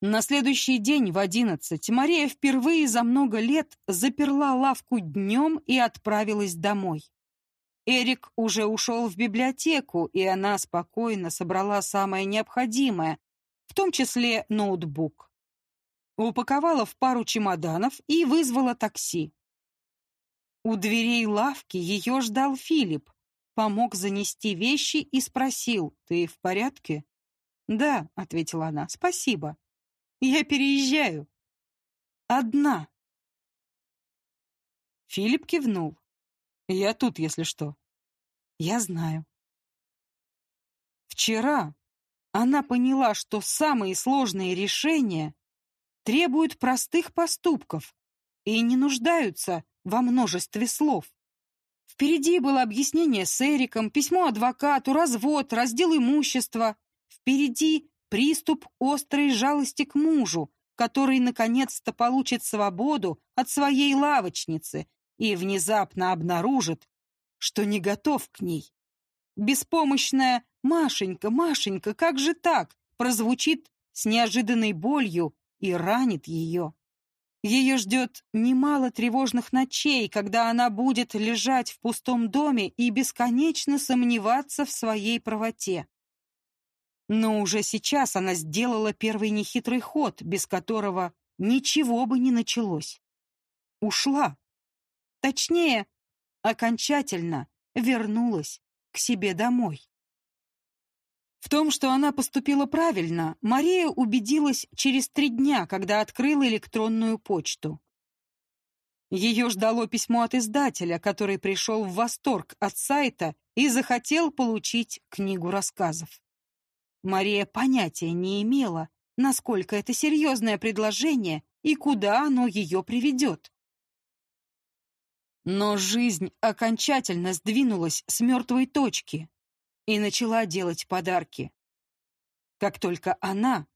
На следующий день в одиннадцать Мария впервые за много лет заперла лавку днем и отправилась домой. Эрик уже ушел в библиотеку, и она спокойно собрала самое необходимое, в том числе ноутбук. Упаковала в пару чемоданов и вызвала такси. У дверей лавки ее ждал Филипп, помог занести вещи и спросил, «Ты в порядке?» «Да», — ответила она, — «спасибо». Я переезжаю. Одна. Филипп кивнул. Я тут, если что. Я знаю. Вчера она поняла, что самые сложные решения требуют простых поступков и не нуждаются во множестве слов. Впереди было объяснение с Эриком, письмо адвокату, развод, раздел имущества. Впереди приступ острой жалости к мужу, который наконец-то получит свободу от своей лавочницы и внезапно обнаружит, что не готов к ней. Беспомощная «Машенька, Машенька, как же так?» прозвучит с неожиданной болью и ранит ее. Ее ждет немало тревожных ночей, когда она будет лежать в пустом доме и бесконечно сомневаться в своей правоте. Но уже сейчас она сделала первый нехитрый ход, без которого ничего бы не началось. Ушла. Точнее, окончательно вернулась к себе домой. В том, что она поступила правильно, Мария убедилась через три дня, когда открыла электронную почту. Ее ждало письмо от издателя, который пришел в восторг от сайта и захотел получить книгу рассказов. Мария понятия не имела, насколько это серьезное предложение и куда оно ее приведет. Но жизнь окончательно сдвинулась с мертвой точки и начала делать подарки. Как только она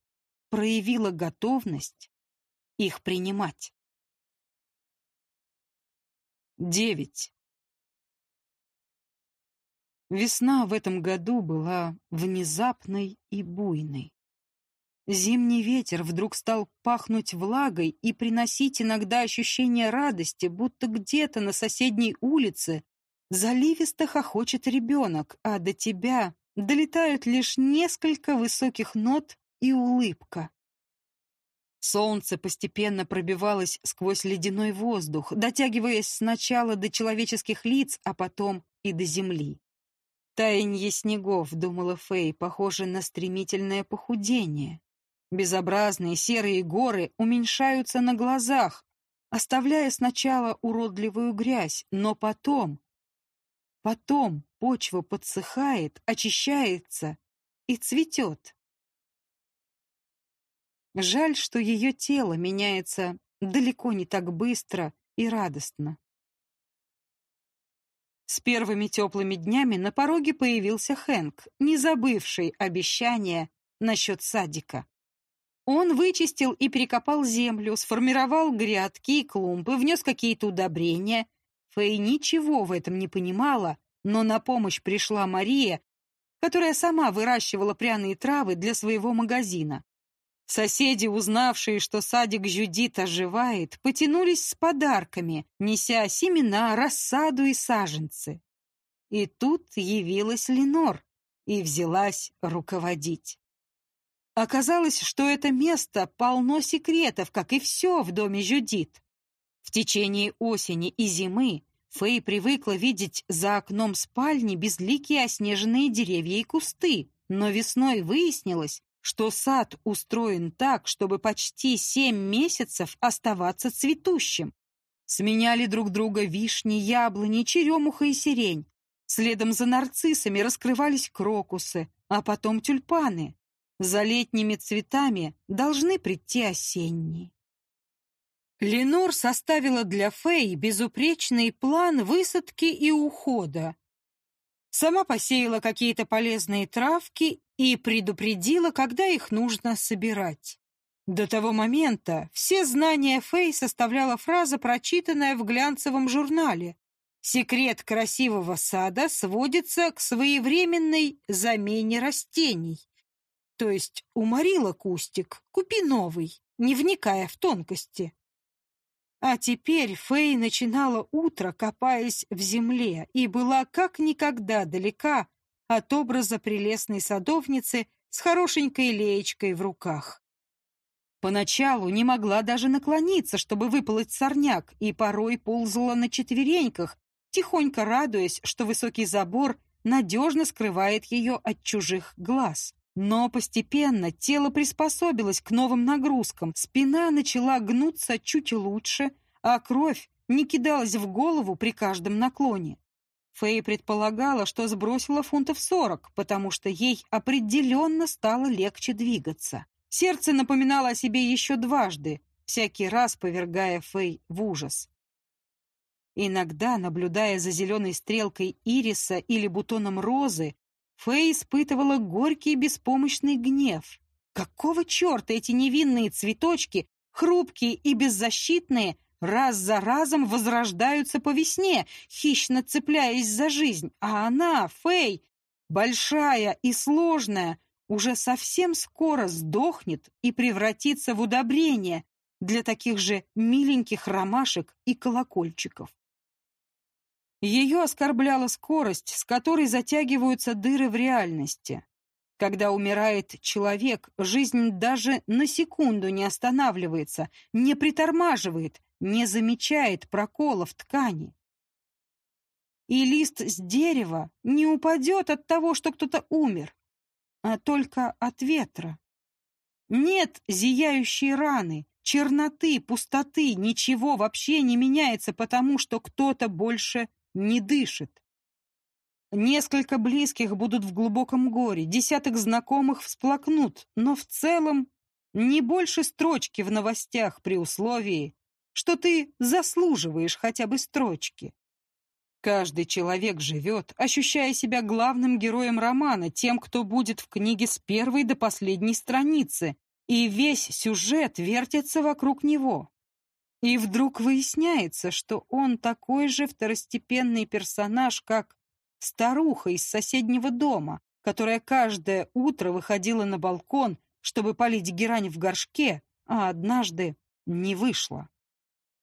проявила готовность их принимать. Девять. Весна в этом году была внезапной и буйной. Зимний ветер вдруг стал пахнуть влагой и приносить иногда ощущение радости, будто где-то на соседней улице заливисто хохочет ребенок, а до тебя долетают лишь несколько высоких нот и улыбка. Солнце постепенно пробивалось сквозь ледяной воздух, дотягиваясь сначала до человеческих лиц, а потом и до земли. Таяние снегов, думала Фэй, похоже на стремительное похудение. Безобразные серые горы уменьшаются на глазах, оставляя сначала уродливую грязь, но потом... Потом почва подсыхает, очищается и цветет. Жаль, что ее тело меняется далеко не так быстро и радостно. С первыми теплыми днями на пороге появился Хэнк, не забывший обещания насчет садика. Он вычистил и перекопал землю, сформировал грядки и клумбы, внес какие-то удобрения. Фэй ничего в этом не понимала, но на помощь пришла Мария, которая сама выращивала пряные травы для своего магазина. Соседи, узнавшие, что садик Жюдит оживает, потянулись с подарками, неся семена, рассаду и саженцы. И тут явилась Ленор и взялась руководить. Оказалось, что это место полно секретов, как и все в доме Жюдит. В течение осени и зимы Фэй привыкла видеть за окном спальни безликие оснеженные деревья и кусты, но весной выяснилось, что сад устроен так, чтобы почти семь месяцев оставаться цветущим. Сменяли друг друга вишни, яблони, черемуха и сирень. Следом за нарциссами раскрывались крокусы, а потом тюльпаны. За летними цветами должны прийти осенние. Ленор составила для Фэй безупречный план высадки и ухода, Сама посеяла какие-то полезные травки и предупредила, когда их нужно собирать. До того момента все знания Фэй составляла фраза, прочитанная в глянцевом журнале. Секрет красивого сада сводится к своевременной замене растений. то есть уморила кустик, купи новый, не вникая в тонкости. А теперь Фэй начинала утро, копаясь в земле, и была как никогда далека от образа прелестной садовницы с хорошенькой леечкой в руках. Поначалу не могла даже наклониться, чтобы выполоть сорняк, и порой ползала на четвереньках, тихонько радуясь, что высокий забор надежно скрывает ее от чужих глаз. Но постепенно тело приспособилось к новым нагрузкам, спина начала гнуться чуть лучше, а кровь не кидалась в голову при каждом наклоне. Фэй предполагала, что сбросила фунтов сорок, потому что ей определенно стало легче двигаться. Сердце напоминало о себе еще дважды, всякий раз повергая Фэй в ужас. Иногда, наблюдая за зеленой стрелкой ириса или бутоном розы, Фэй испытывала горький беспомощный гнев. Какого черта эти невинные цветочки, хрупкие и беззащитные, раз за разом возрождаются по весне, хищно цепляясь за жизнь, а она, Фэй, большая и сложная, уже совсем скоро сдохнет и превратится в удобрение для таких же миленьких ромашек и колокольчиков. Ее оскорбляла скорость, с которой затягиваются дыры в реальности. Когда умирает человек, жизнь даже на секунду не останавливается, не притормаживает, не замечает проколов в ткани. И лист с дерева не упадет от того, что кто-то умер, а только от ветра. Нет зияющей раны, черноты, пустоты, ничего вообще не меняется, потому что кто-то больше не дышит. Несколько близких будут в глубоком горе, десяток знакомых всплакнут, но в целом не больше строчки в новостях при условии, что ты заслуживаешь хотя бы строчки. Каждый человек живет, ощущая себя главным героем романа, тем, кто будет в книге с первой до последней страницы, и весь сюжет вертится вокруг него. И вдруг выясняется, что он такой же второстепенный персонаж, как старуха из соседнего дома, которая каждое утро выходила на балкон, чтобы полить герань в горшке, а однажды не вышла.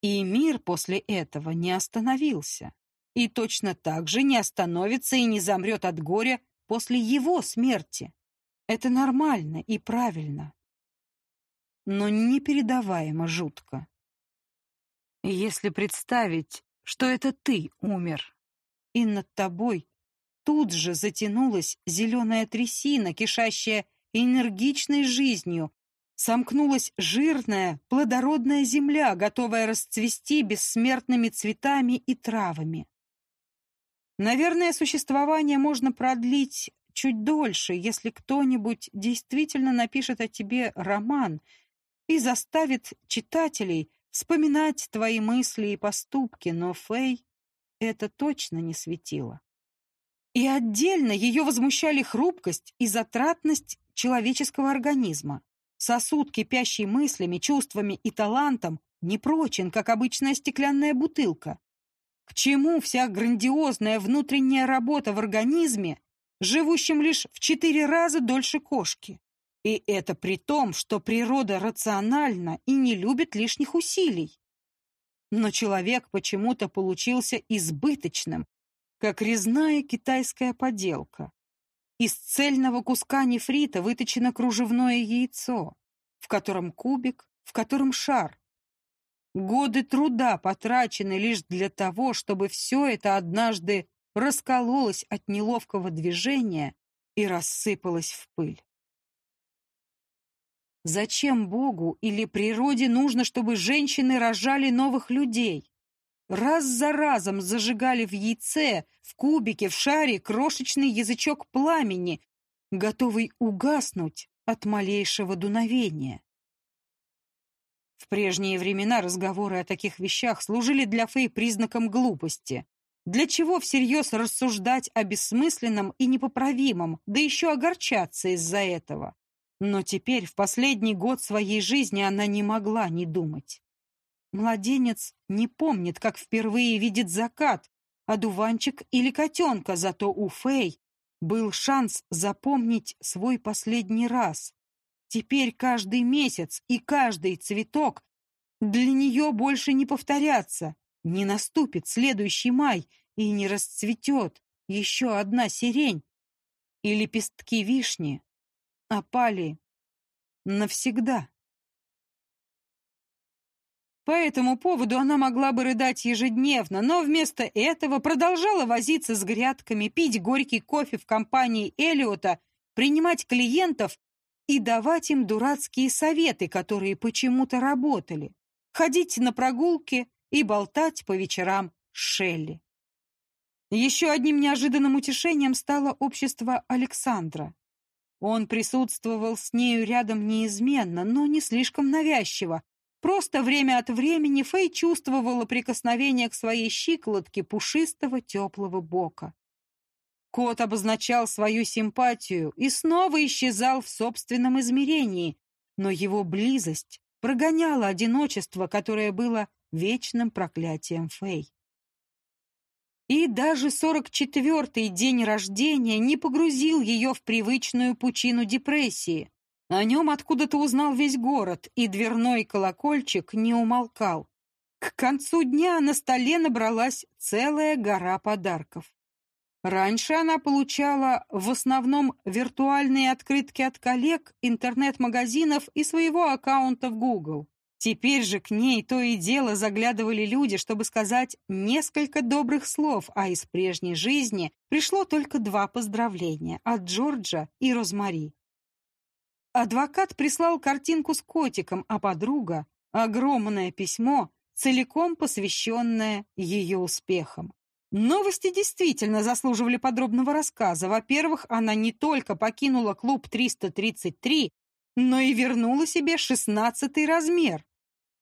И мир после этого не остановился. И точно так же не остановится и не замрет от горя после его смерти. Это нормально и правильно. Но непередаваемо жутко. Если представить, что это ты умер, и над тобой тут же затянулась зеленая трясина, кишащая энергичной жизнью, сомкнулась жирная, плодородная земля, готовая расцвести бессмертными цветами и травами. Наверное, существование можно продлить чуть дольше, если кто-нибудь действительно напишет о тебе роман и заставит читателей вспоминать твои мысли и поступки, но Фэй это точно не светило. И отдельно ее возмущали хрупкость и затратность человеческого организма. Сосуд, кипящий мыслями, чувствами и талантом, не прочен, как обычная стеклянная бутылка. К чему вся грандиозная внутренняя работа в организме, живущем лишь в четыре раза дольше кошки? И это при том, что природа рациональна и не любит лишних усилий. Но человек почему-то получился избыточным, как резная китайская поделка. Из цельного куска нефрита выточено кружевное яйцо, в котором кубик, в котором шар. Годы труда потрачены лишь для того, чтобы все это однажды раскололось от неловкого движения и рассыпалось в пыль. Зачем Богу или природе нужно, чтобы женщины рожали новых людей? Раз за разом зажигали в яйце, в кубике, в шаре крошечный язычок пламени, готовый угаснуть от малейшего дуновения. В прежние времена разговоры о таких вещах служили для Фэй признаком глупости. Для чего всерьез рассуждать о бессмысленном и непоправимом, да еще огорчаться из-за этого? Но теперь, в последний год своей жизни, она не могла не думать. Младенец не помнит, как впервые видит закат, одуванчик или котенка, зато у Фэй был шанс запомнить свой последний раз. Теперь каждый месяц и каждый цветок для нее больше не повторятся. Не наступит следующий май и не расцветет еще одна сирень и лепестки вишни опали навсегда. По этому поводу она могла бы рыдать ежедневно, но вместо этого продолжала возиться с грядками, пить горький кофе в компании Элиота, принимать клиентов и давать им дурацкие советы, которые почему-то работали, ходить на прогулки и болтать по вечерам с Шелли. Еще одним неожиданным утешением стало общество Александра. Он присутствовал с нею рядом неизменно, но не слишком навязчиво, Просто время от времени Фэй чувствовала прикосновение к своей щиколотке пушистого теплого бока. Кот обозначал свою симпатию и снова исчезал в собственном измерении, но его близость прогоняла одиночество, которое было вечным проклятием Фэй. И даже сорок четвертый день рождения не погрузил ее в привычную пучину депрессии. О нем откуда-то узнал весь город, и дверной колокольчик не умолкал. К концу дня на столе набралась целая гора подарков. Раньше она получала в основном виртуальные открытки от коллег, интернет-магазинов и своего аккаунта в Google. Теперь же к ней то и дело заглядывали люди, чтобы сказать несколько добрых слов, а из прежней жизни пришло только два поздравления от Джорджа и Розмари. Адвокат прислал картинку с котиком, а подруга — огромное письмо, целиком посвященное ее успехам. Новости действительно заслуживали подробного рассказа. Во-первых, она не только покинула клуб 333, но и вернула себе шестнадцатый размер.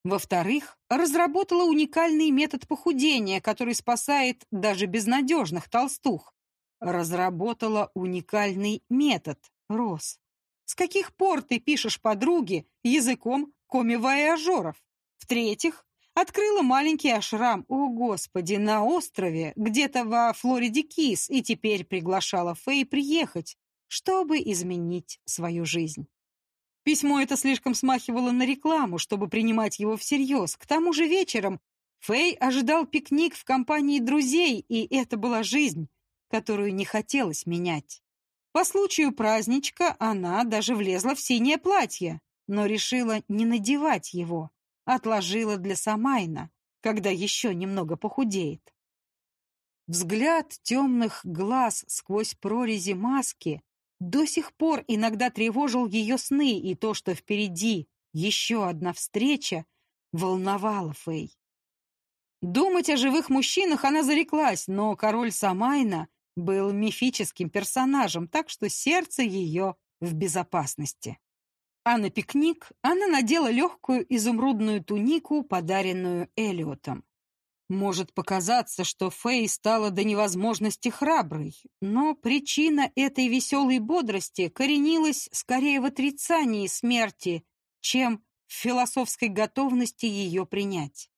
Во-вторых, разработала уникальный метод похудения, который спасает даже безнадежных толстух. Разработала уникальный метод, Рос. С каких пор ты пишешь подруге языком коми-вояжеров? В-третьих, открыла маленький ашрам, о господи, на острове, где-то во Флориде Кис, и теперь приглашала Фэй приехать, чтобы изменить свою жизнь. Письмо это слишком смахивало на рекламу, чтобы принимать его всерьез. К тому же вечером Фэй ожидал пикник в компании друзей, и это была жизнь, которую не хотелось менять. По случаю праздничка она даже влезла в синее платье, но решила не надевать его, отложила для Самайна, когда еще немного похудеет. Взгляд темных глаз сквозь прорези маски до сих пор иногда тревожил ее сны, и то, что впереди еще одна встреча, волновало Фэй. Думать о живых мужчинах она зареклась, но король Самайна был мифическим персонажем, так что сердце ее в безопасности. А на пикник она надела легкую изумрудную тунику, подаренную Элиотом. Может показаться, что Фэй стала до невозможности храброй, но причина этой веселой бодрости коренилась скорее в отрицании смерти, чем в философской готовности ее принять.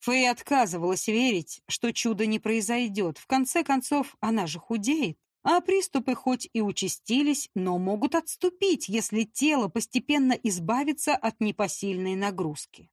Фэй отказывалась верить, что чудо не произойдет. В конце концов, она же худеет. А приступы хоть и участились, но могут отступить, если тело постепенно избавится от непосильной нагрузки.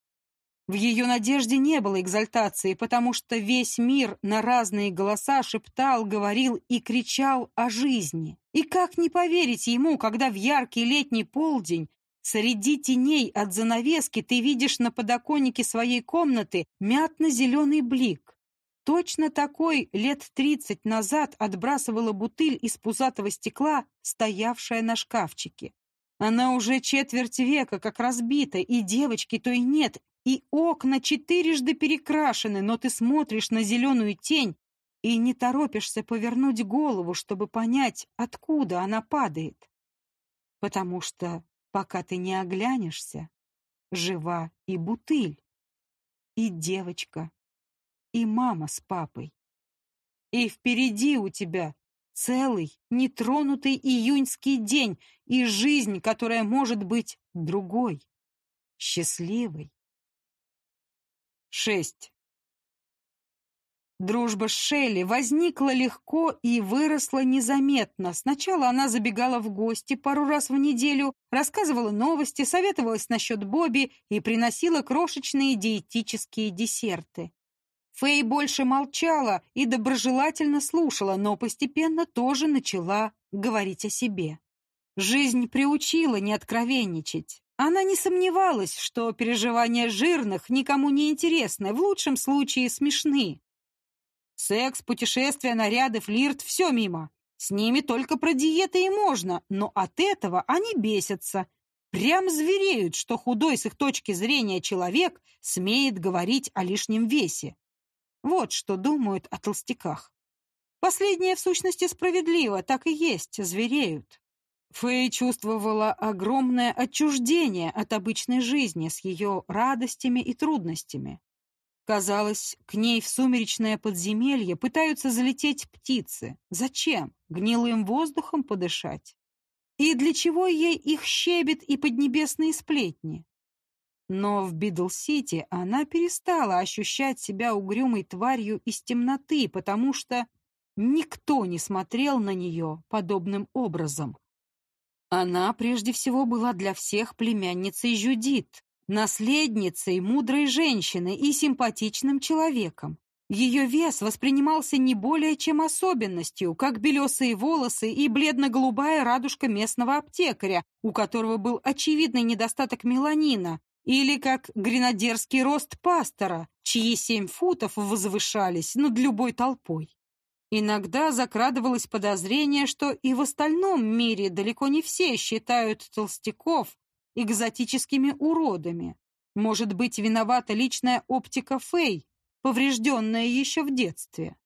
В ее надежде не было экзальтации, потому что весь мир на разные голоса шептал, говорил и кричал о жизни. И как не поверить ему, когда в яркий летний полдень Среди теней от занавески ты видишь на подоконнике своей комнаты мятно-зеленый блик. Точно такой лет тридцать назад отбрасывала бутыль из пузатого стекла, стоявшая на шкафчике. Она уже четверть века как разбита, и девочки то и нет, и окна четырежды перекрашены, но ты смотришь на зеленую тень и не торопишься повернуть голову, чтобы понять, откуда она падает. Потому что пока ты не оглянешься, жива и бутыль, и девочка, и мама с папой. И впереди у тебя целый нетронутый июньский день и жизнь, которая может быть другой, счастливой. Шесть. Дружба с Шелли возникла легко и выросла незаметно. Сначала она забегала в гости пару раз в неделю, рассказывала новости, советовалась насчет Бобби и приносила крошечные диетические десерты. Фэй больше молчала и доброжелательно слушала, но постепенно тоже начала говорить о себе. Жизнь приучила не откровенничать. Она не сомневалась, что переживания жирных никому не интересны, в лучшем случае смешны. Секс, путешествия, наряды, флирт — все мимо. С ними только про диеты и можно, но от этого они бесятся. Прям звереют, что худой с их точки зрения человек смеет говорить о лишнем весе. Вот что думают о толстяках. Последнее в сущности справедливо, так и есть, звереют. Фэй чувствовала огромное отчуждение от обычной жизни с ее радостями и трудностями. Казалось, к ней в сумеречное подземелье пытаются залететь птицы. Зачем? Гнилым воздухом подышать? И для чего ей их щебет и поднебесные сплетни? Но в Бидл-Сити она перестала ощущать себя угрюмой тварью из темноты, потому что никто не смотрел на нее подобным образом. Она прежде всего была для всех племянницей Жюдит, наследницей мудрой женщины и симпатичным человеком. Ее вес воспринимался не более чем особенностью, как белесые волосы и бледно-голубая радужка местного аптекаря, у которого был очевидный недостаток меланина, или как гренадерский рост пастора, чьи семь футов возвышались над любой толпой. Иногда закрадывалось подозрение, что и в остальном мире далеко не все считают толстяков экзотическими уродами. Может быть, виновата личная оптика Фэй, поврежденная еще в детстве.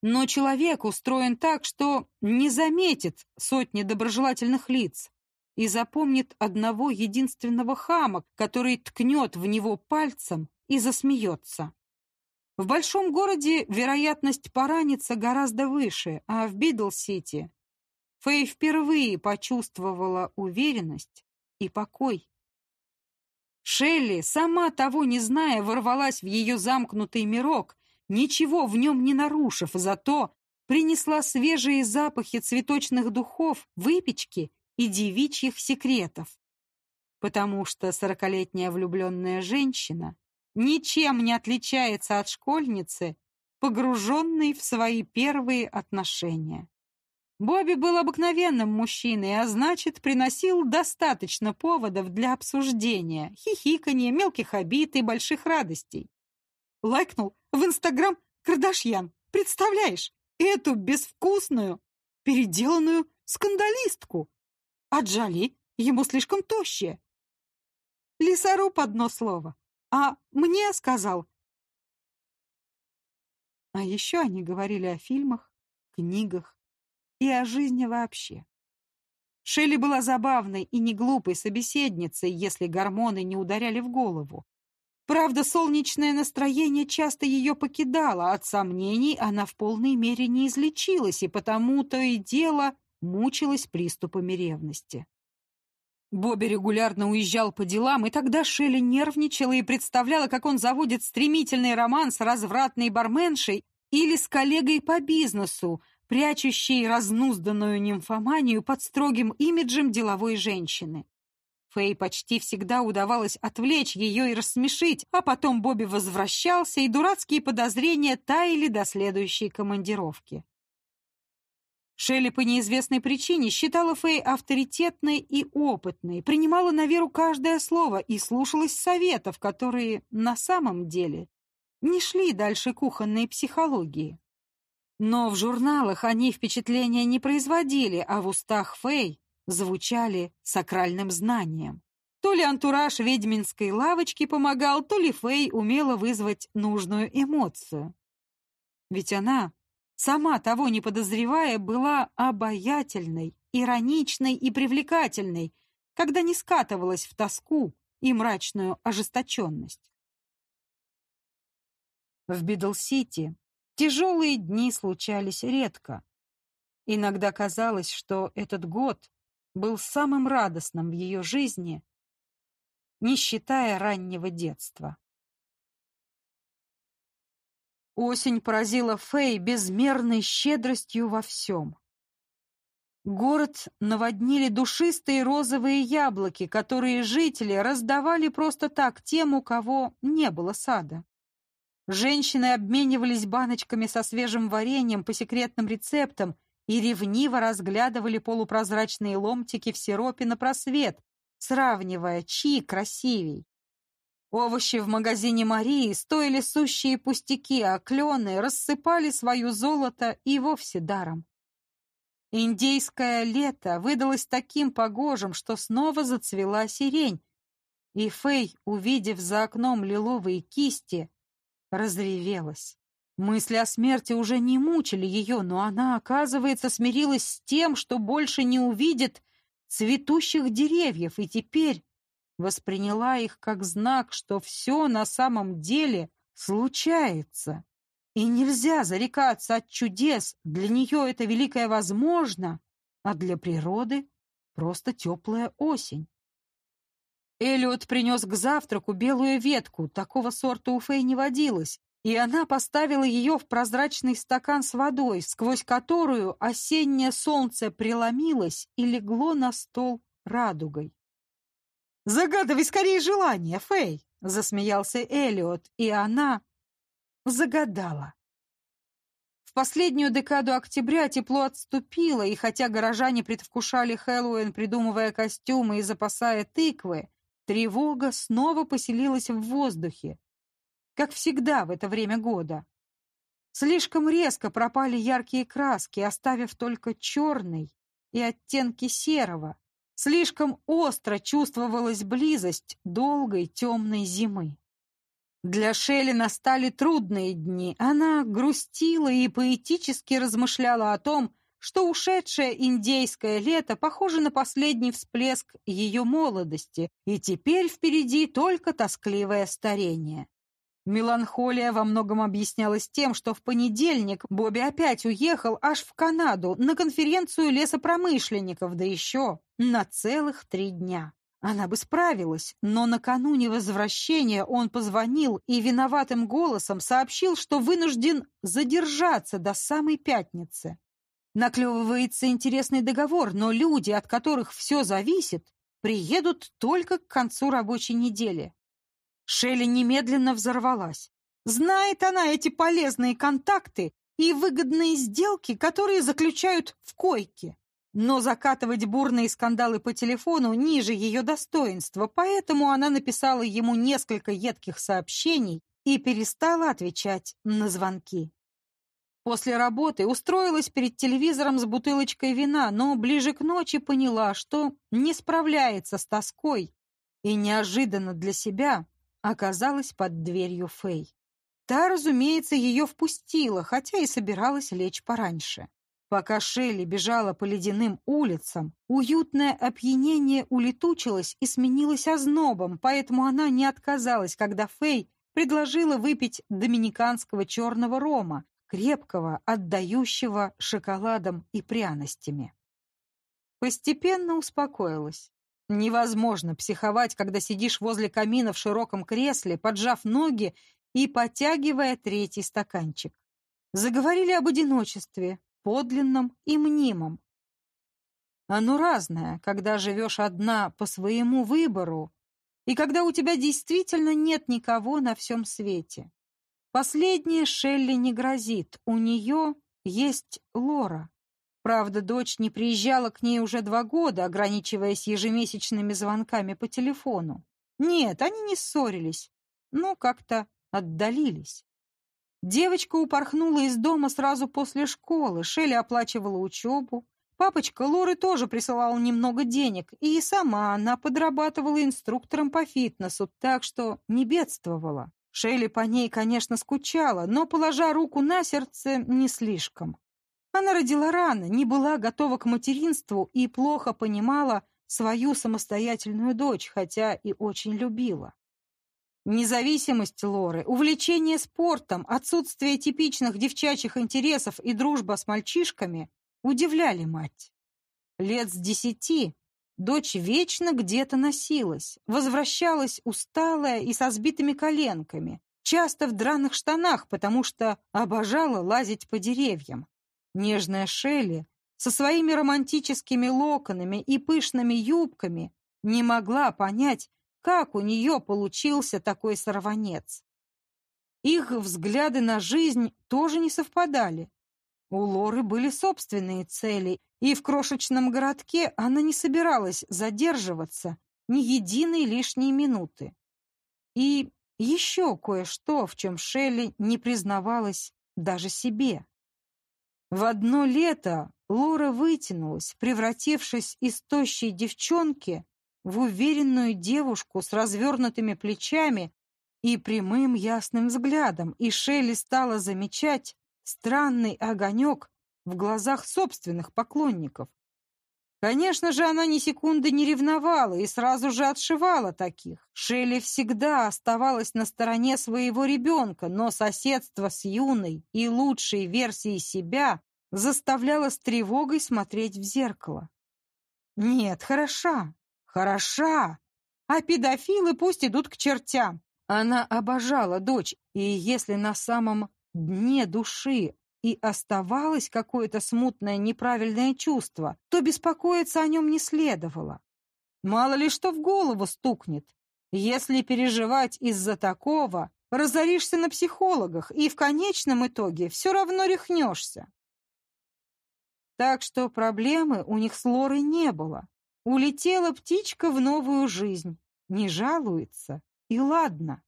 Но человек устроен так, что не заметит сотни доброжелательных лиц и запомнит одного единственного хама, который ткнет в него пальцем и засмеется. В большом городе вероятность пораниться гораздо выше, а в Бидл-Сити Фэй впервые почувствовала уверенность, и покой. Шелли, сама того не зная, ворвалась в ее замкнутый мирок, ничего в нем не нарушив, зато принесла свежие запахи цветочных духов, выпечки и девичьих секретов. Потому что сорокалетняя влюбленная женщина ничем не отличается от школьницы, погруженной в свои первые отношения. Бобби был обыкновенным мужчиной, а значит, приносил достаточно поводов для обсуждения, хихикания, мелких обид и больших радостей. Лайкнул в Инстаграм Кардашьян. Представляешь, эту безвкусную, переделанную скандалистку. А Джоли ему слишком тощая. Лесоруб одно слово. А мне сказал. А еще они говорили о фильмах, книгах, и о жизни вообще. Шелли была забавной и не глупой собеседницей, если гормоны не ударяли в голову. Правда, солнечное настроение часто ее покидало, от сомнений она в полной мере не излечилась, и потому-то и дело мучилась приступами ревности. Бобби регулярно уезжал по делам, и тогда Шелли нервничала и представляла, как он заводит стремительный роман с развратной барменшей или с коллегой по бизнесу, прячущей разнузданную нимфоманию под строгим имиджем деловой женщины. Фэй почти всегда удавалось отвлечь ее и рассмешить, а потом Бобби возвращался, и дурацкие подозрения таяли до следующей командировки. Шелли по неизвестной причине считала Фэй авторитетной и опытной, принимала на веру каждое слово и слушалась советов, которые на самом деле не шли дальше кухонной психологии. Но в журналах они впечатления не производили, а в устах Фэй звучали сакральным знанием. То ли антураж ведьминской лавочки помогал, то ли Фэй умела вызвать нужную эмоцию. Ведь она, сама того не подозревая, была обаятельной, ироничной и привлекательной, когда не скатывалась в тоску и мрачную ожесточенность. В Бидл-Сити Тяжелые дни случались редко. Иногда казалось, что этот год был самым радостным в ее жизни, не считая раннего детства. Осень поразила Фэй безмерной щедростью во всем. Город наводнили душистые розовые яблоки, которые жители раздавали просто так тем, у кого не было сада. Женщины обменивались баночками со свежим вареньем по секретным рецептам и ревниво разглядывали полупрозрачные ломтики в сиропе на просвет, сравнивая, чьи красивей. Овощи в магазине Марии стоили сущие пустяки, а клены рассыпали свое золото и вовсе даром. Индейское лето выдалось таким погожим, что снова зацвела сирень, и Фэй, увидев за окном лиловые кисти, разревелась. Мысли о смерти уже не мучили ее, но она, оказывается, смирилась с тем, что больше не увидит цветущих деревьев, и теперь восприняла их как знак, что все на самом деле случается. И нельзя зарекаться от чудес, для нее это великое возможно, а для природы просто теплая осень. Эллиот принес к завтраку белую ветку, такого сорта у Фэй не водилось, и она поставила ее в прозрачный стакан с водой, сквозь которую осеннее солнце преломилось и легло на стол радугой. «Загадывай скорее желание, Фэй!» — засмеялся Эллиот, и она загадала. В последнюю декаду октября тепло отступило, и хотя горожане предвкушали Хэллоуин, придумывая костюмы и запасая тыквы, тревога снова поселилась в воздухе, как всегда в это время года. Слишком резко пропали яркие краски, оставив только черный и оттенки серого. Слишком остро чувствовалась близость долгой темной зимы. Для Шелли настали трудные дни. Она грустила и поэтически размышляла о том, что ушедшее индейское лето похоже на последний всплеск ее молодости, и теперь впереди только тоскливое старение. Меланхолия во многом объяснялась тем, что в понедельник Бобби опять уехал аж в Канаду на конференцию лесопромышленников, да еще на целых три дня. Она бы справилась, но накануне возвращения он позвонил и виноватым голосом сообщил, что вынужден задержаться до самой пятницы. Наклевывается интересный договор, но люди, от которых все зависит, приедут только к концу рабочей недели. Шелли немедленно взорвалась. Знает она эти полезные контакты и выгодные сделки, которые заключают в койке. Но закатывать бурные скандалы по телефону ниже ее достоинства, поэтому она написала ему несколько едких сообщений и перестала отвечать на звонки. После работы устроилась перед телевизором с бутылочкой вина, но ближе к ночи поняла, что не справляется с тоской и неожиданно для себя оказалась под дверью Фэй. Та, разумеется, ее впустила, хотя и собиралась лечь пораньше. Пока Шелли бежала по ледяным улицам, уютное опьянение улетучилось и сменилось ознобом, поэтому она не отказалась, когда Фэй предложила выпить доминиканского черного рома, крепкого, отдающего шоколадом и пряностями. Постепенно успокоилась. Невозможно психовать, когда сидишь возле камина в широком кресле, поджав ноги и потягивая третий стаканчик. Заговорили об одиночестве, подлинном и мнимом. Оно разное, когда живешь одна по своему выбору и когда у тебя действительно нет никого на всем свете. Последнее Шелли не грозит, у нее есть Лора. Правда, дочь не приезжала к ней уже два года, ограничиваясь ежемесячными звонками по телефону. Нет, они не ссорились, но как-то отдалились. Девочка упорхнула из дома сразу после школы, Шелли оплачивала учебу. Папочка Лоры тоже присылал немного денег, и сама она подрабатывала инструктором по фитнесу, так что не бедствовала. Шелли по ней, конечно, скучала, но, положа руку на сердце, не слишком. Она родила рано, не была готова к материнству и плохо понимала свою самостоятельную дочь, хотя и очень любила. Независимость Лоры, увлечение спортом, отсутствие типичных девчачьих интересов и дружба с мальчишками удивляли мать. Лет с десяти дочь вечно где-то носилась, возвращалась усталая и со сбитыми коленками, часто в драных штанах, потому что обожала лазить по деревьям. Нежная Шелли со своими романтическими локонами и пышными юбками не могла понять, как у нее получился такой сорванец. Их взгляды на жизнь тоже не совпадали. У Лоры были собственные цели, и в крошечном городке она не собиралась задерживаться ни единой лишней минуты. И еще кое-что, в чем Шелли не признавалась даже себе. В одно лето Лора вытянулась, превратившись из тощей девчонки в уверенную девушку с развернутыми плечами и прямым ясным взглядом, и Шелли стала замечать странный огонек в глазах собственных поклонников. Конечно же, она ни секунды не ревновала и сразу же отшивала таких. Шелли всегда оставалась на стороне своего ребенка, но соседство с юной и лучшей версией себя заставляло с тревогой смотреть в зеркало. Нет, хороша, хороша, а педофилы пусть идут к чертям. Она обожала дочь, и если на самом дне души и оставалось какое-то смутное неправильное чувство, то беспокоиться о нем не следовало. Мало ли что в голову стукнет. Если переживать из-за такого, разоришься на психологах и в конечном итоге все равно рехнешься. Так что проблемы у них с Лорой не было. Улетела птичка в новую жизнь, не жалуется, и ладно.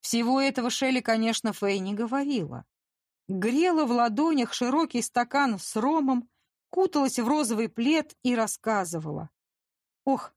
Всего этого Шелли, конечно, Фэй не говорила грела в ладонях широкий стакан с ромом, куталась в розовый плед и рассказывала. Ох,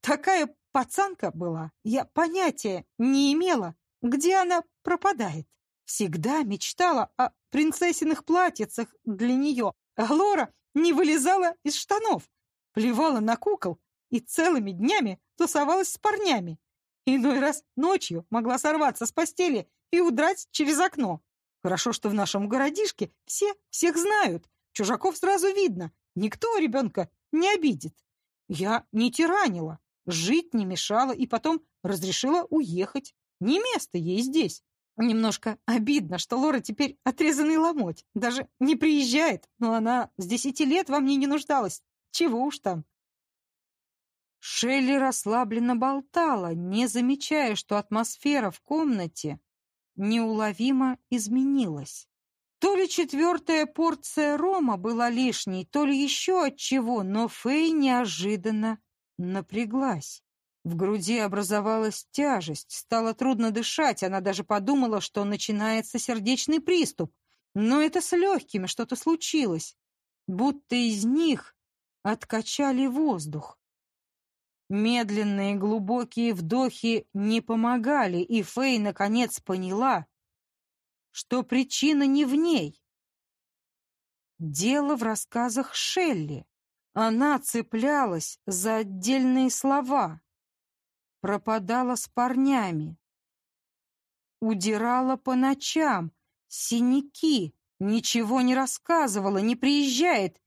такая пацанка была, я понятия не имела, где она пропадает. Всегда мечтала о принцессиных платьицах для нее, а Лора не вылезала из штанов, плевала на кукол и целыми днями тусовалась с парнями. Иной раз ночью могла сорваться с постели и удрать через окно. Хорошо, что в нашем городишке все всех знают. Чужаков сразу видно. Никто ребенка не обидит. Я не тиранила, жить не мешала и потом разрешила уехать. Не место ей здесь. Немножко обидно, что Лора теперь отрезанный ломоть. Даже не приезжает, но она с десяти лет во мне не нуждалась. Чего уж там. Шелли расслабленно болтала, не замечая, что атмосфера в комнате неуловимо изменилась. То ли четвертая порция рома была лишней, то ли еще от чего, но Фэй неожиданно напряглась. В груди образовалась тяжесть, стало трудно дышать, она даже подумала, что начинается сердечный приступ. Но это с легкими что-то случилось, будто из них откачали воздух. Медленные глубокие вдохи не помогали, и Фэй наконец поняла, что причина не в ней. Дело в рассказах Шелли. Она цеплялась за отдельные слова, пропадала с парнями, удирала по ночам, синяки, ничего не рассказывала, не приезжает,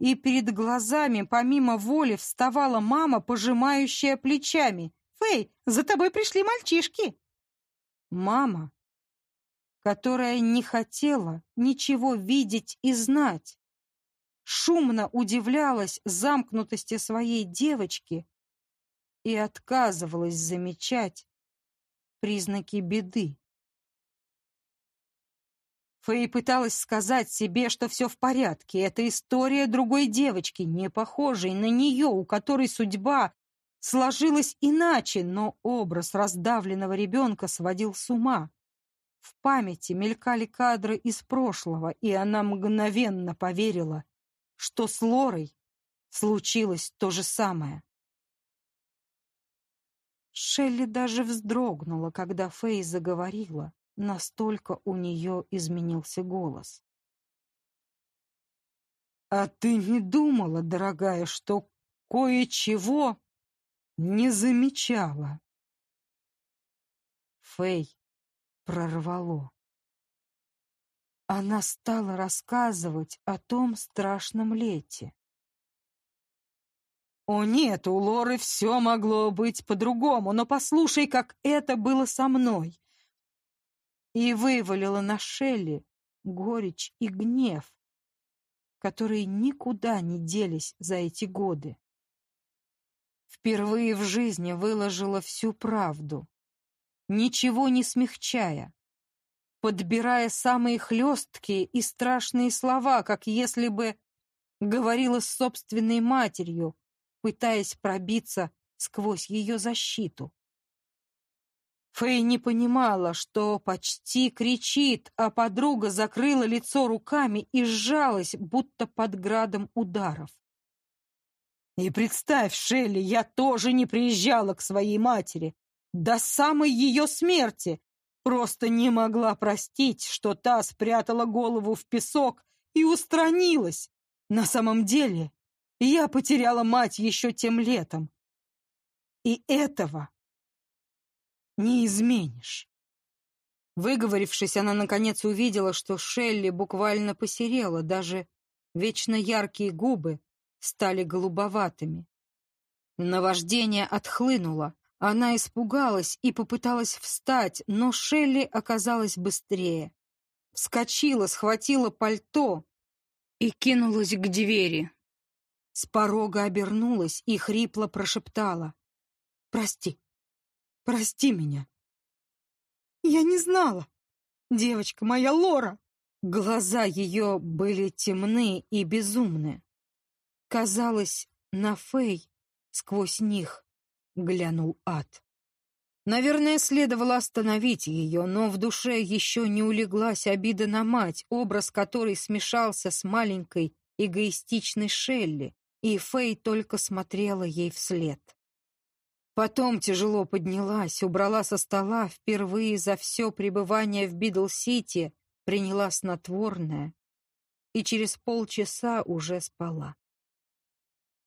и перед глазами помимо воли вставала мама, пожимающая плечами. «Фэй, за тобой пришли мальчишки!» Мама, которая не хотела ничего видеть и знать, шумно удивлялась замкнутости своей девочки и отказывалась замечать признаки беды. Фэй пыталась сказать себе, что все в порядке. Это история другой девочки, не похожей на нее, у которой судьба сложилась иначе, но образ раздавленного ребенка сводил с ума. В памяти мелькали кадры из прошлого, и она мгновенно поверила, что с Лорой случилось то же самое. Шелли даже вздрогнула, когда Фэй заговорила. Настолько у нее изменился голос. «А ты не думала, дорогая, что кое-чего не замечала?» Фэй прорвало. Она стала рассказывать о том страшном лете. О нет, у Лоры все могло быть по-другому, но послушай, как это было со мной. И вывалила на Шелли горечь и гнев, которые никуда не делись за эти годы. Впервые в жизни выложила всю правду, ничего не смягчая, подбирая самые хлесткие и страшные слова, как если бы говорила с собственной матерью, пытаясь пробиться сквозь ее защиту. Фэй не понимала, что почти кричит, а подруга закрыла лицо руками и сжалась, будто под градом ударов. И представь, Шелли, я тоже не приезжала к своей матери. До самой ее смерти. Просто не могла простить, что та спрятала голову в песок и устранилась. На самом деле, я потеряла мать еще тем летом. И этого не изменишь. Выговорившись, она наконец увидела, что Шелли буквально посерела, даже вечно яркие губы стали голубоватыми. Наваждение отхлынуло. Она испугалась и попыталась встать, но Шелли оказалась быстрее. Вскочила, схватила пальто и кинулась к двери. С порога обернулась и хрипло прошептала. «Прости, прости меня». «Я не знала. Девочка моя Лора!» Глаза ее были темны и безумны. Казалось, на Фей сквозь них глянул ад. Наверное, следовало остановить ее, но в душе еще не улеглась обида на мать, образ которой смешался с маленькой эгоистичной Шелли, и Фэй только смотрела ей вслед. Потом тяжело поднялась, убрала со стола, впервые за все пребывание в Бидл-Сити приняла снотворное и через полчаса уже спала.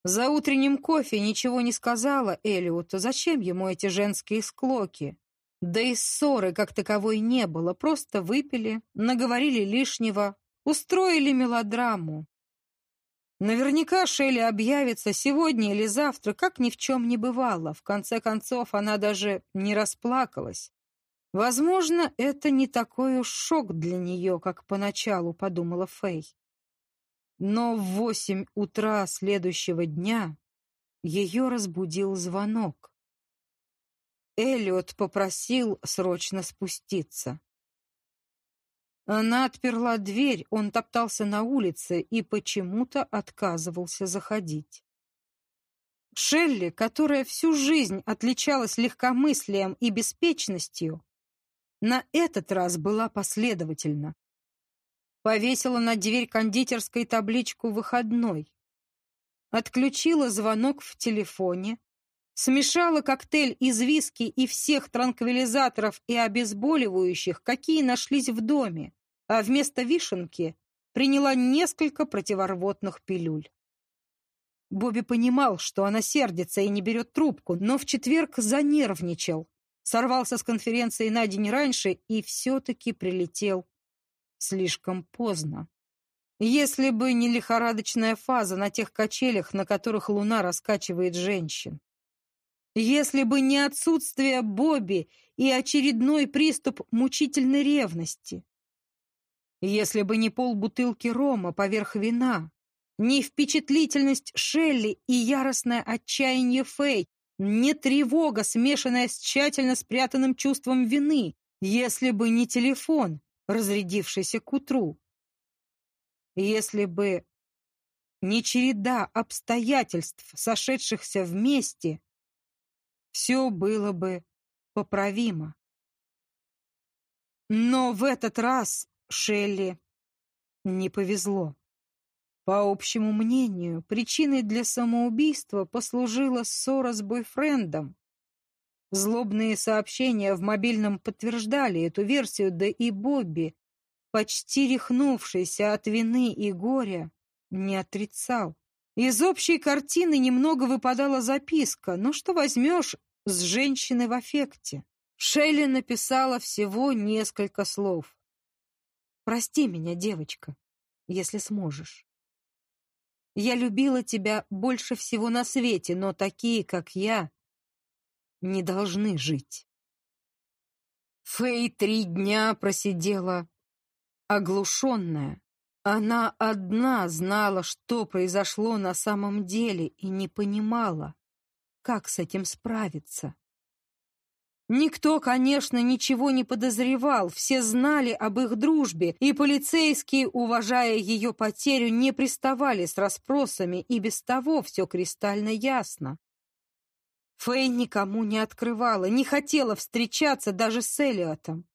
За утренним кофе ничего не сказала Элиоту, зачем ему эти женские склоки. Да и ссоры как таковой не было, просто выпили, наговорили лишнего, устроили мелодраму. Наверняка Шелли объявится сегодня или завтра, как ни в чем не бывало. В конце концов, она даже не расплакалась. Возможно, это не такой уж шок для нее, как поначалу подумала Фэй. Но в восемь утра следующего дня ее разбудил звонок. Эллиот попросил срочно спуститься. Она отперла дверь, он топтался на улице и почему-то отказывался заходить. Шелли, которая всю жизнь отличалась легкомыслием и беспечностью, на этот раз была последовательна. Повесила на дверь кондитерской табличку «Выходной». Отключила звонок в телефоне, Смешала коктейль из виски и всех транквилизаторов и обезболивающих, какие нашлись в доме, а вместо вишенки приняла несколько противорвотных пилюль. Бобби понимал, что она сердится и не берет трубку, но в четверг занервничал, сорвался с конференции на день раньше и все-таки прилетел слишком поздно. Если бы не лихорадочная фаза на тех качелях, на которых луна раскачивает женщин. Если бы не отсутствие Бобби и очередной приступ мучительной ревности. Если бы не полбутылки рома поверх вина, не впечатлительность Шелли и яростное отчаяние Фэй, не тревога, смешанная с тщательно спрятанным чувством вины, если бы не телефон, разрядившийся к утру. Если бы не череда обстоятельств, сошедшихся вместе, все было бы поправимо. Но в этот раз Шелли не повезло. По общему мнению, причиной для самоубийства послужила ссора с бойфрендом. Злобные сообщения в мобильном подтверждали эту версию, да и Бобби, почти рехнувшийся от вины и горя, не отрицал. Из общей картины немного выпадала записка, но что возьмешь с женщиной в аффекте? Шелли написала всего несколько слов. «Прости меня, девочка, если сможешь». Я любила тебя больше всего на свете, но такие, как я, не должны жить. Фэй три дня просидела оглушенная. Она одна знала, что произошло на самом деле, и не понимала, как с этим справиться. Никто, конечно, ничего не подозревал, все знали об их дружбе, и полицейские, уважая ее потерю, не приставали с расспросами, и без того все кристально ясно. Фэй никому не открывала, не хотела встречаться даже с Элиотом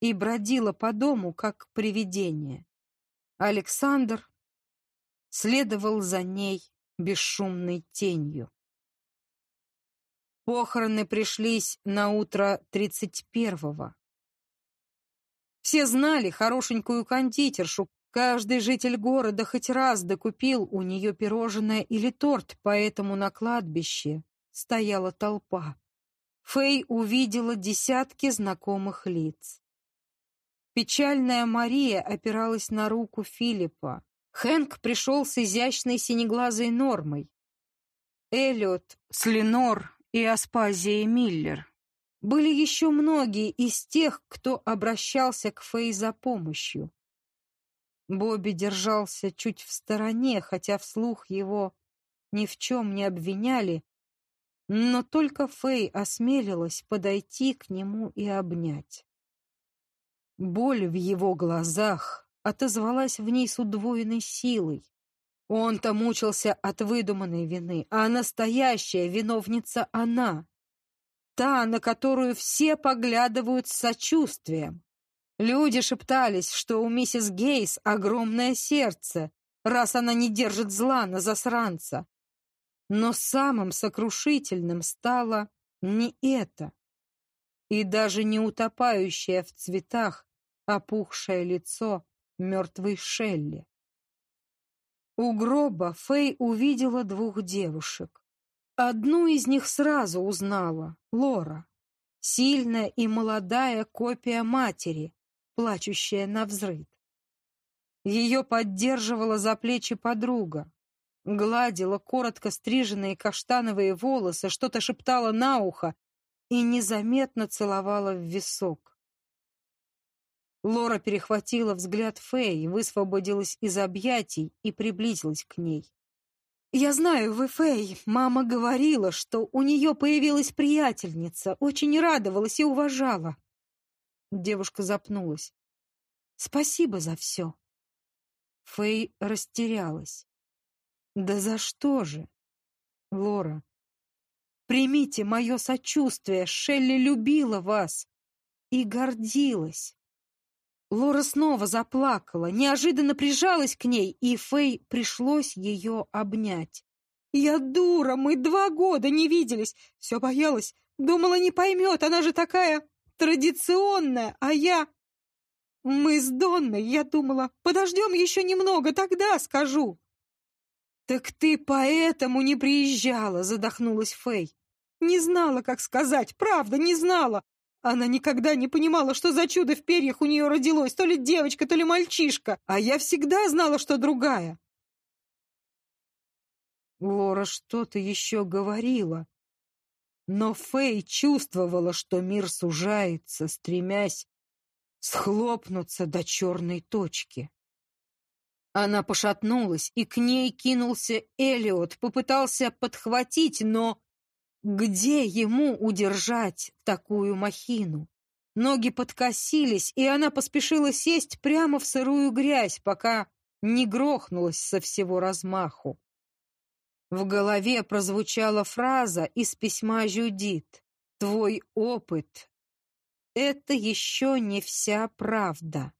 и бродила по дому, как привидение. Александр следовал за ней бесшумной тенью. Похороны пришлись на утро тридцать первого. Все знали хорошенькую кондитершу. Каждый житель города хоть раз докупил у нее пирожное или торт, поэтому на кладбище стояла толпа. Фэй увидела десятки знакомых лиц. Печальная Мария опиралась на руку Филиппа. Хэнк пришел с изящной синеглазой нормой. Эллиот с Ленор и Аспазией Миллер. Были еще многие из тех, кто обращался к Фэй за помощью. Бобби держался чуть в стороне, хотя вслух его ни в чем не обвиняли, но только Фэй осмелилась подойти к нему и обнять. Боль в его глазах отозвалась в ней с удвоенной силой. Он-то мучился от выдуманной вины, а настоящая виновница она. Та, на которую все поглядывают с сочувствием. Люди шептались, что у миссис Гейс огромное сердце, раз она не держит зла на засранца. Но самым сокрушительным стало не это. И даже не утопающее в цветах опухшее лицо мертвой Шелли. У гроба Фэй увидела двух девушек. Одну из них сразу узнала — Лора. Сильная и молодая копия матери, плачущая на взрыд. Ее поддерживала за плечи подруга. Гладила коротко стриженные каштановые волосы, что-то шептала на ухо и незаметно целовала в висок. Лора перехватила взгляд Фэй, высвободилась из объятий и приблизилась к ней. «Я знаю, вы Фэй. Мама говорила, что у нее появилась приятельница, очень радовалась и уважала». Девушка запнулась. «Спасибо за все». Фэй растерялась. «Да за что же?» «Лора, примите мое сочувствие. Шелли любила вас и гордилась». Лора снова заплакала, неожиданно прижалась к ней, и Фэй пришлось ее обнять. «Я дура, мы два года не виделись. Все боялась, думала, не поймет, она же такая традиционная, а я...» «Мы с Донной, я думала, подождем еще немного, тогда скажу». «Так ты поэтому не приезжала», — задохнулась Фэй. «Не знала, как сказать, правда, не знала. Она никогда не понимала, что за чудо в перьях у нее родилось, то ли девочка, то ли мальчишка, а я всегда знала, что другая. Лора что-то еще говорила, но Фэй чувствовала, что мир сужается, стремясь схлопнуться до черной точки. Она пошатнулась, и к ней кинулся Элиот, попытался подхватить, но где ему удержать такую махину? Ноги подкосились, и она поспешила сесть прямо в сырую грязь, пока не грохнулась со всего размаху. В голове прозвучала фраза из письма Жюдит. «Твой опыт — это еще не вся правда».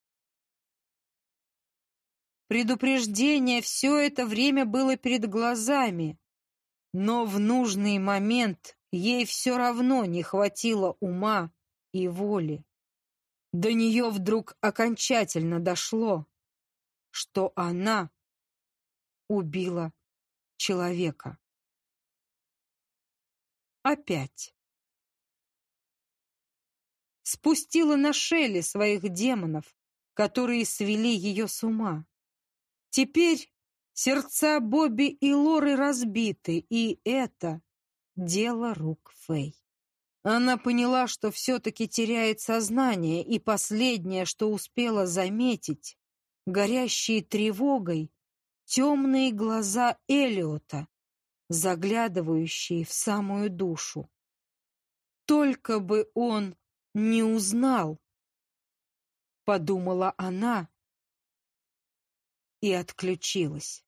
Предупреждение все это время было перед глазами, но в нужный момент ей все равно не хватило ума и воли. До нее вдруг окончательно дошло, что она убила человека. Опять. Спустила на Шелли своих демонов, которые свели ее с ума. Теперь Сердца Бобби и Лоры разбиты, и это дело рук Фэй. Она поняла, что все-таки теряет сознание, и последнее, что успела заметить, горящие тревогой, темные глаза Элиота, заглядывающие в самую душу. Только бы он не узнал, подумала она и отключилась.